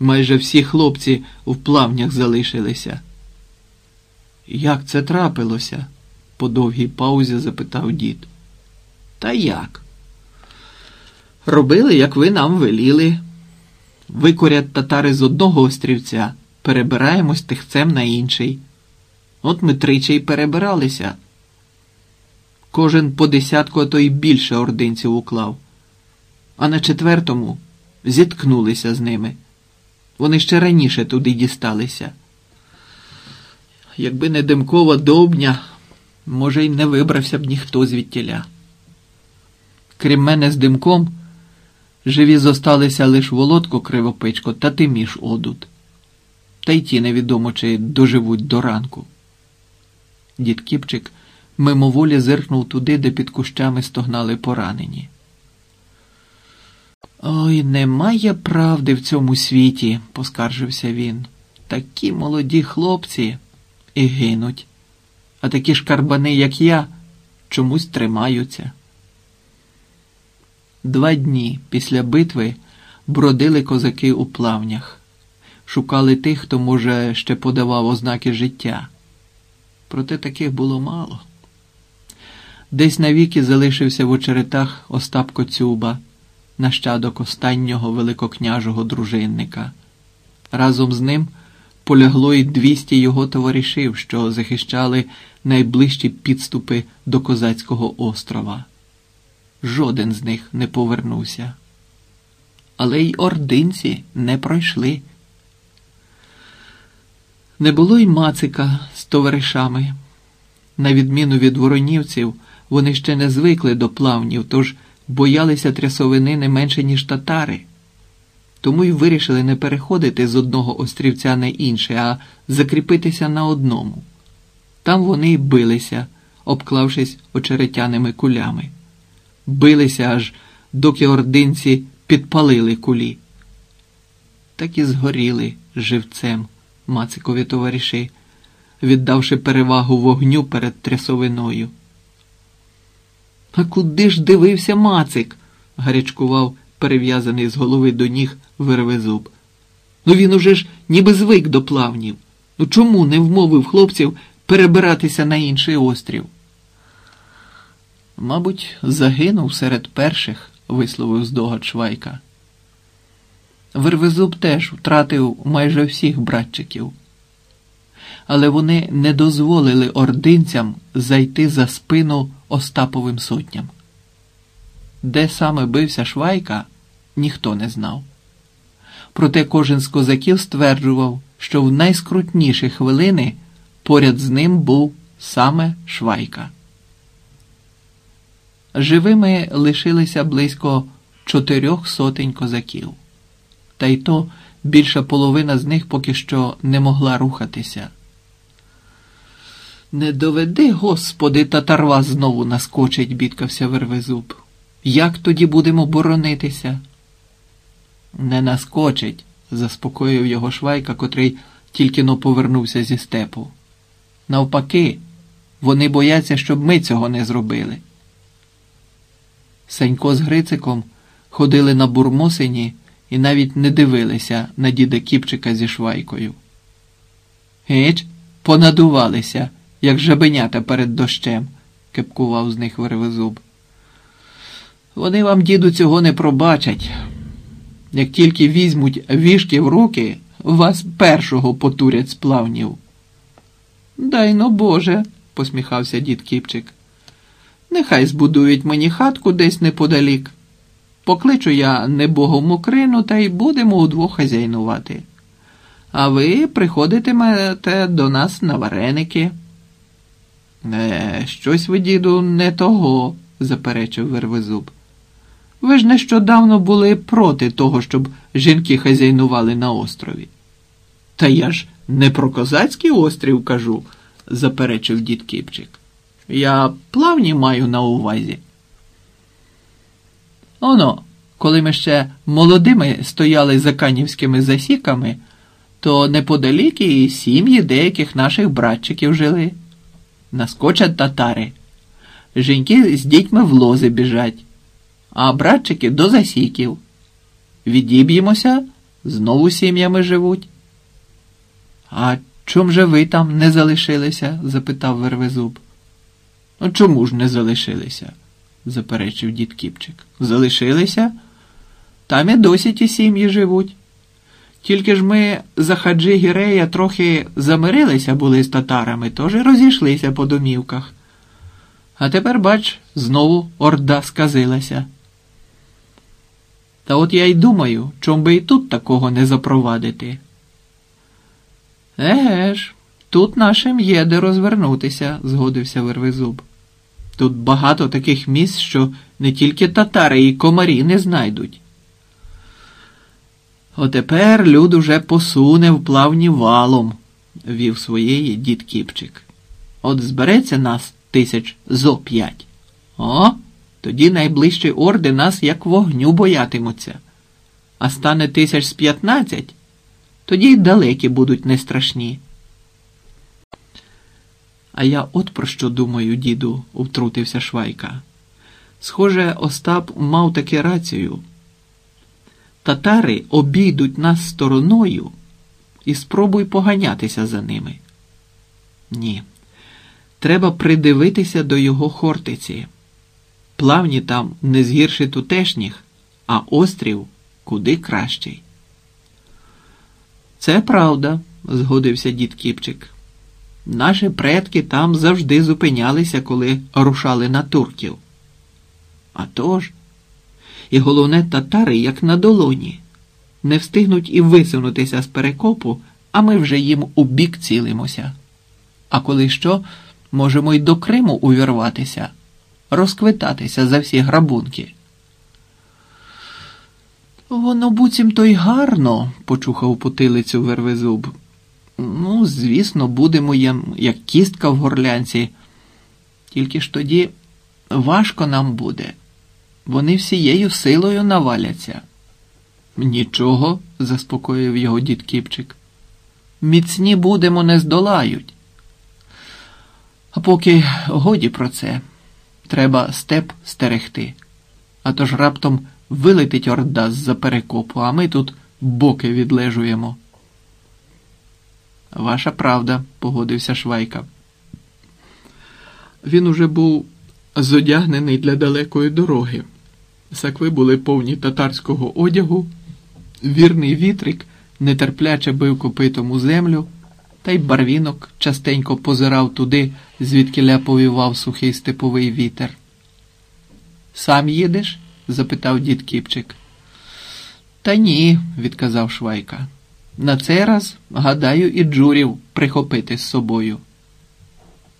Майже всі хлопці в плавнях залишилися. Як це трапилося? по довгій паузі запитав дід. Та як? Робили, як ви нам веліли. Викорять татари з одного острівця, перебираємось тихцем на інший. От ми тричі й перебиралися. Кожен по десятку, а то й більше ординців уклав. А на четвертому зіткнулися з ними. Вони ще раніше туди дісталися. Якби не димкова довбня, може, й не вибрався б ніхто звідтіля. Крім мене з димком, живі зосталися лиш Володко Кривопичко та Тиміш Одут. Та й ті невідомо, чи доживуть до ранку. Дід Кіпчик мимоволі зиркнув туди, де під кущами стогнали поранені. Ой, немає правди в цьому світі, поскаржився він. Такі молоді хлопці і гинуть, а такі шкарбани, як я, чомусь тримаються. Два дні після битви бродили козаки у плавнях, шукали тих, хто, може, ще подавав ознаки життя. Проте таких було мало. Десь навіки залишився в очеретах Остап Коцюба, нащадок останнього великокняжого дружинника. Разом з ним полягло й 200 його товаришів, що захищали найближчі підступи до Козацького острова. Жоден з них не повернувся. Але й ординці не пройшли. Не було й Мацика з товаришами. На відміну від воронівців, вони ще не звикли до плавнів, тож боялися трясовини не менше, ніж татари. Тому й вирішили не переходити з одного острівця на інший, а закріпитися на одному. Там вони й билися, обклавшись очеретяними кулями. Билися аж, доки ординці підпалили кулі. Так і згоріли живцем мацикові товариші, віддавши перевагу вогню перед трясовиною. А куди ж дивився Мацик? гарячкував перев'язаний з голови до ніг вирвезуб. Ну він уже ж ніби звик до плавнів. Ну чому не вмовив хлопців перебиратися на інший острів? Мабуть, загинув серед перших, висловив здогад Швайка. Вервезуб теж втратив майже всіх братчиків. Але вони не дозволили ординцям зайти за спину Остаповим сотням. Де саме бився Швайка, ніхто не знав. Проте кожен з козаків стверджував, що в найскрутніші хвилини поряд з ним був саме Швайка. Живими лишилися близько чотирьох сотень козаків, та й то більша половина з них поки що не могла рухатися. Не доведи, господи, татарва знову наскочить, бідкався Вервезуб. Як тоді будемо боронитися? Не наскочить, заспокоїв його швайка, котрий тільки но повернувся зі степу. Навпаки, вони бояться, щоб ми цього не зробили. Сенько з Грициком ходили на бурмосині і навіть не дивилися на діда Кіпчика зі швайкою. Геч, понадувалися, як жабенята перед дощем, кепкував з них вервезуб. Вони вам, діду, цього не пробачать. Як тільки візьмуть вішки в руки, вас першого потурять з плавнів. Дай но Боже, посміхався дід Кіпчик. Нехай збудують мені хатку десь неподалік. Покличу я небогом Мокрину та й будемо удвох хазяйнувати. А ви приходитимете до нас на вареники. Не, щось ви, діду, не того, заперечив Вервезуб. Ви ж нещодавно були проти того, щоб жінки хазяйнували на острові. Та я ж не про козацький острів кажу, заперечив дід Кіпчик. Я плавні маю на увазі. Оно, коли ми ще молодими стояли за канівськими засіками, то неподалік і сім'ї деяких наших братчиків жили. Наскочать татари. Жінки з дітьми в лози біжать, а братчики до засіків. Відіб'ємося, Знову сім'ями живуть. А чом же ви там не залишилися? запитав Вервезуб. Ну чому ж не залишилися? заперечив дід Кіпчик. Залишилися? Там і досі ті сім'ї живуть. Тільки ж ми за хаджи Гірея трохи замирилися були з татарами, тож і розійшлися по домівках. А тепер, бач, знову орда сказилася. Та от я й думаю, чом би і тут такого не запровадити. Еге ж, тут нашим є де розвернутися, згодився Вервезуб. Тут багато таких місць, що не тільки татари і комарі не знайдуть. Отепер люд уже посуне в плавні валом, вів своєї дід Кіпчик. От збереться нас тисяч зо п'ять. О, тоді найближчі орди нас як вогню боятимуться. А стане тисяч з п'ятнадцять, тоді й далекі будуть не страшні. А я от про що думаю, діду, втрутився Швайка. Схоже, Остап мав таке рацію. Татари обійдуть нас стороною і спробуй поганятися за ними. Ні. Треба придивитися до його хортиці. Плавні там не згірші тутешніх, а острів куди кращий. Це правда, згодився дід Кіпчик. Наші предки там завжди зупинялися, коли рушали на турків. А тож, і головне, татари, як на долоні, не встигнуть і висунутися з перекопу, а ми вже їм у бік цілимося. А коли що, можемо й до Криму увірватися, розквитатися за всі грабунки. Воно буцім то й гарно, почухав потилицю Вервезуб. Ну, звісно, будемо їм, як кістка в горлянці. Тільки ж тоді важко нам буде. Вони всією силою наваляться. Нічого, заспокоїв його дід Кіпчик. Міцні будемо не здолають. А поки годі про це, треба степ стерегти. А то ж раптом вилетить орда з-за перекопу, а ми тут боки відлежуємо. Ваша правда, погодився Швайка. Він уже був зодягнений для далекої дороги. Сакви були повні татарського одягу, вірний вітрик нетерпляче бив копитом у землю, та й барвінок частенько позирав туди, звідки ляповівав сухий степовий вітер. Сам їдеш? запитав дід Кіпчик. Та ні, відказав Швайка. На цей раз, гадаю, і джурів прихопити з собою.